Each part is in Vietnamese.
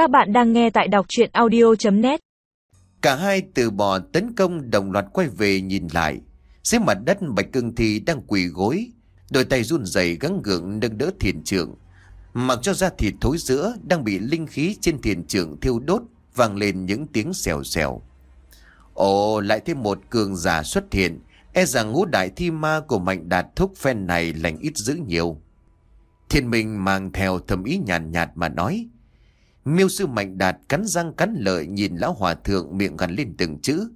Các bạn đang nghe tại đọc chuyện audio.net Cả hai từ bỏ tấn công đồng loạt quay về nhìn lại. Dưới mặt đất Bạch Cương Thi đang quỳ gối, đôi tay run rẩy gắng gượng nâng đỡ thiền trưởng. Mặc cho da thịt thối giữa đang bị linh khí trên thiền trưởng thiêu đốt vang lên những tiếng xèo xèo. Ồ, lại thêm một cường giả xuất hiện, e rằng ngũ đại thi ma của mạnh đạt thúc phen này lành ít dữ nhiều. Thiên minh mang theo thầm ý nhàn nhạt, nhạt mà nói. Miêu sư mạnh đạt cắn răng cắn lợi nhìn lão hòa thượng miệng gắn lên từng chữ.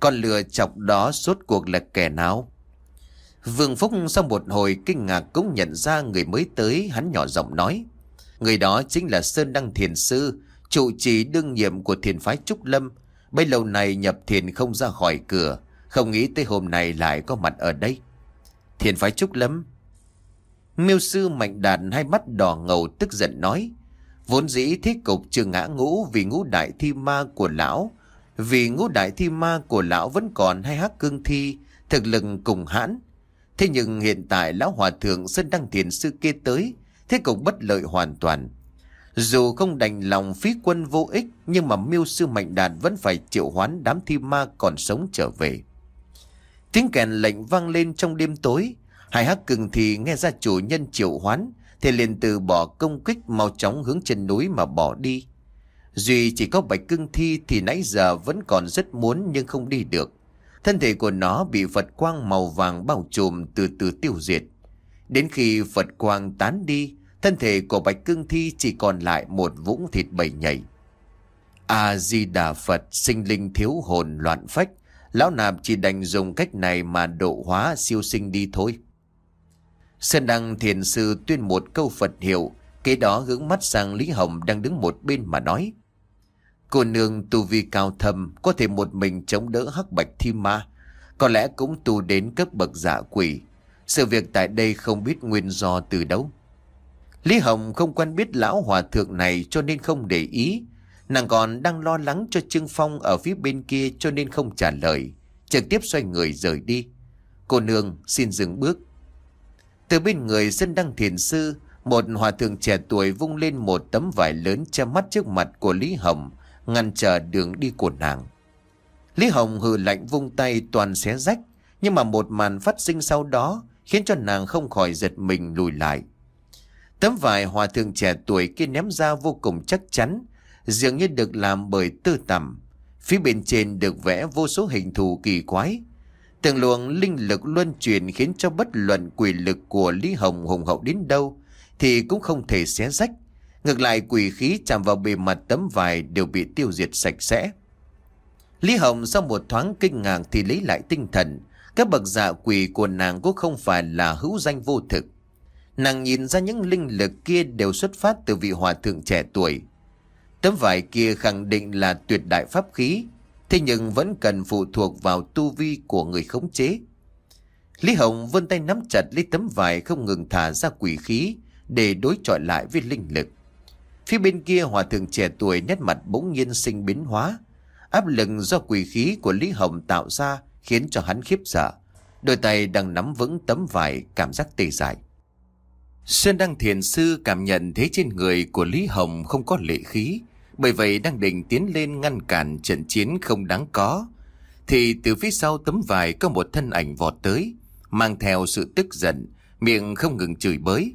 Con lừa chọc đó suốt cuộc là kẻ nào? Vương Phúc sau một hồi kinh ngạc cũng nhận ra người mới tới hắn nhỏ giọng nói. Người đó chính là Sơn Đăng Thiền Sư, trụ trì đương nhiệm của thiền phái Trúc Lâm. Bấy lâu này nhập thiền không ra khỏi cửa, không nghĩ tới hôm nay lại có mặt ở đây. Thiền phái Trúc Lâm. Miêu sư mạnh đạt hai mắt đỏ ngầu tức giận nói. Vốn dĩ thiết cục chưa ngã ngũ vì ngũ đại thi ma của lão. Vì ngũ đại thi ma của lão vẫn còn hay hắc cương thi, thực lực cùng hãn. Thế nhưng hiện tại lão hòa thượng Sơn Đăng Thiền Sư kia tới, thế cục bất lợi hoàn toàn. Dù không đành lòng phí quân vô ích, nhưng mà miêu sư mạnh đạt vẫn phải triệu hoán đám thi ma còn sống trở về. Tiếng kèn lệnh vang lên trong đêm tối, hai hắc cương thì nghe ra chủ nhân triệu hoán, thì liền từ bỏ công kích mau chóng hướng chân núi mà bỏ đi. Duy chỉ có bạch cưng thi thì nãy giờ vẫn còn rất muốn nhưng không đi được. Thân thể của nó bị Phật quang màu vàng bao trùm từ từ tiêu diệt. Đến khi Phật quang tán đi, thân thể của bạch cưng thi chỉ còn lại một vũng thịt bầy nhảy. A-di-đà Phật sinh linh thiếu hồn loạn phách, lão nạp chỉ đành dùng cách này mà độ hóa siêu sinh đi thôi. Sơn Đăng Thiền Sư tuyên một câu Phật hiệu, kế đó hướng mắt sang Lý Hồng đang đứng một bên mà nói. Cô nương tu vi cao thâm, có thể một mình chống đỡ hắc bạch thi ma, có lẽ cũng tu đến cấp bậc giả quỷ. Sự việc tại đây không biết nguyên do từ đâu. Lý Hồng không quen biết lão hòa thượng này cho nên không để ý. Nàng còn đang lo lắng cho Trương Phong ở phía bên kia cho nên không trả lời. Trực tiếp xoay người rời đi. Cô nương xin dừng bước. Từ bên người dân đăng thiền sư, một hòa thượng trẻ tuổi vung lên một tấm vải lớn che mắt trước mặt của Lý Hồng, ngăn trở đường đi của nàng. Lý Hồng hừ lạnh vung tay toàn xé rách, nhưng mà một màn phát sinh sau đó khiến cho nàng không khỏi giật mình lùi lại. Tấm vải hòa thượng trẻ tuổi kia ném ra vô cùng chắc chắn, dường như được làm bởi tư tầm. Phía bên trên được vẽ vô số hình thù kỳ quái, Từng luồng linh lực luân chuyển khiến cho bất luận quỷ lực của Lý Hồng hùng hậu đến đâu thì cũng không thể xé rách. Ngược lại quỷ khí chạm vào bề mặt tấm vải đều bị tiêu diệt sạch sẽ. Lý Hồng sau một thoáng kinh ngạc thì lấy lại tinh thần. Các bậc dạ quỷ của nàng cũng không phải là hữu danh vô thực. Nàng nhìn ra những linh lực kia đều xuất phát từ vị hòa thượng trẻ tuổi. Tấm vải kia khẳng định là tuyệt đại pháp khí, Thế nhưng vẫn cần phụ thuộc vào tu vi của người khống chế. Lý Hồng vươn tay nắm chặt lấy tấm vải không ngừng thả ra quỷ khí để đối chọi lại với linh lực. Phía bên kia hòa thượng trẻ tuổi nét mặt bỗng nhiên sinh biến hóa. Áp lực do quỷ khí của Lý Hồng tạo ra khiến cho hắn khiếp sợ. Đôi tay đang nắm vững tấm vải cảm giác tê dại. Sơn Đăng Thiền Sư cảm nhận thế trên người của Lý Hồng không có lệ khí, bởi vậy đang định tiến lên ngăn cản trận chiến không đáng có. Thì từ phía sau tấm vải có một thân ảnh vọt tới, mang theo sự tức giận, miệng không ngừng chửi bới.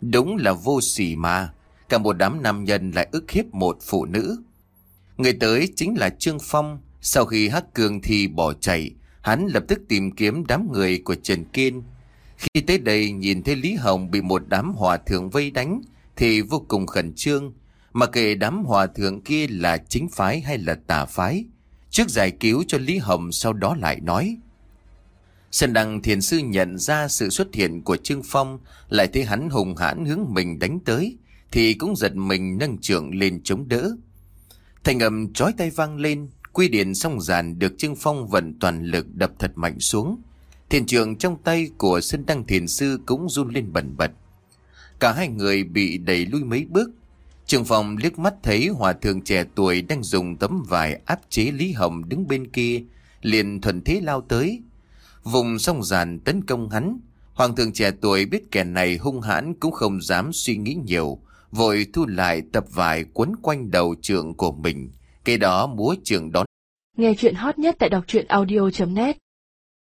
Đúng là vô sỉ mà, cả một đám nam nhân lại ức hiếp một phụ nữ. Người tới chính là Trương Phong, sau khi Hắc Cường thì bỏ chạy, hắn lập tức tìm kiếm đám người của Trần Kiên. Khi tới đây nhìn thấy Lý Hồng bị một đám hòa thượng vây đánh, thì vô cùng khẩn trương, mà kệ đám hòa thượng kia là chính phái hay là tà phái. Trước giải cứu cho Lý Hồng sau đó lại nói. Sơn Đăng Thiền Sư nhận ra sự xuất hiện của Trương Phong, lại thấy hắn hùng hãn hướng mình đánh tới, thì cũng giật mình nâng trưởng lên chống đỡ. Thành âm trói tay vang lên, quy điện song giàn được Trương Phong vận toàn lực đập thật mạnh xuống. Thiền trường trong tay của Sơn Đăng Thiền Sư cũng run lên bẩn bật. Cả hai người bị đẩy lui mấy bước, Trường phòng liếc mắt thấy hòa thượng trẻ tuổi đang dùng tấm vải áp chế Lý Hồng đứng bên kia, liền thuần thế lao tới. Vùng song giàn tấn công hắn, hoàng thượng trẻ tuổi biết kẻ này hung hãn cũng không dám suy nghĩ nhiều, Vội thu lại tập vải quấn quanh đầu trượng của mình. Kế đó múa trường đón. Nghe chuyện hot nhất tại đọc truyện audio.net